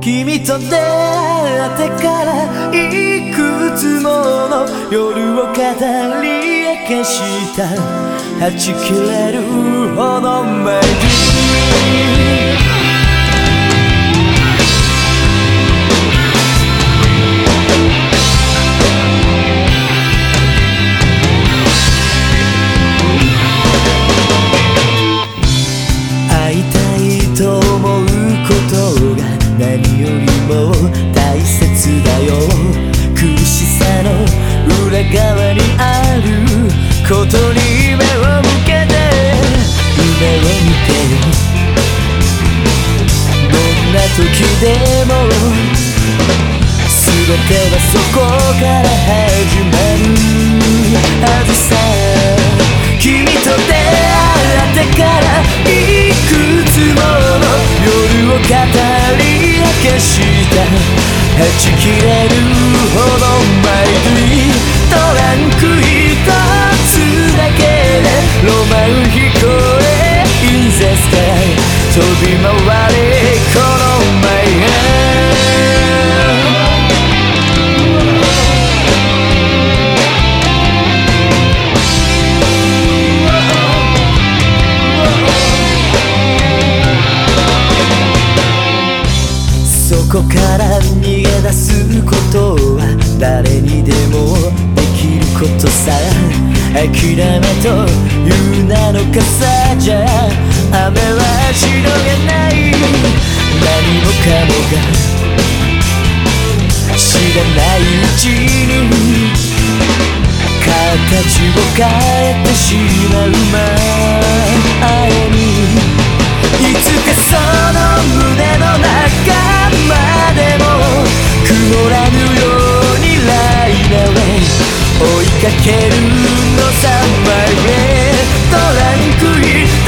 君と出会ってからいくつもの夜を語り明かしたはち切れるほど前にことに目を向けて夢を見てどんな時でも全てはそこから回れこのマイハそこから逃げ出すことは誰にでもできることさ。諦めという名の傘じゃ雨はしのげを変えてしまう前にいつかその胸の中までも曇らぬようにライナウェイ追いかけるのさマイウェイトランクイット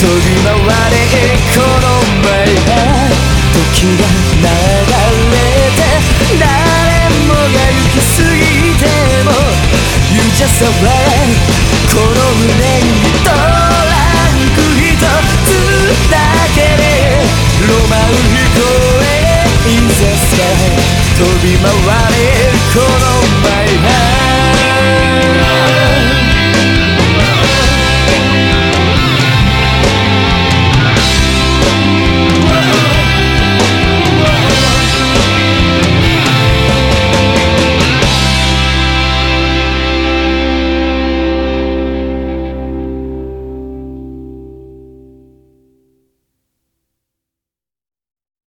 sky 飛び回れこのマイハ時が流れて誰もが行き過ぎても You just away この胸にトランク一つだけでロマン飛行へ In the sky 飛び回れこの前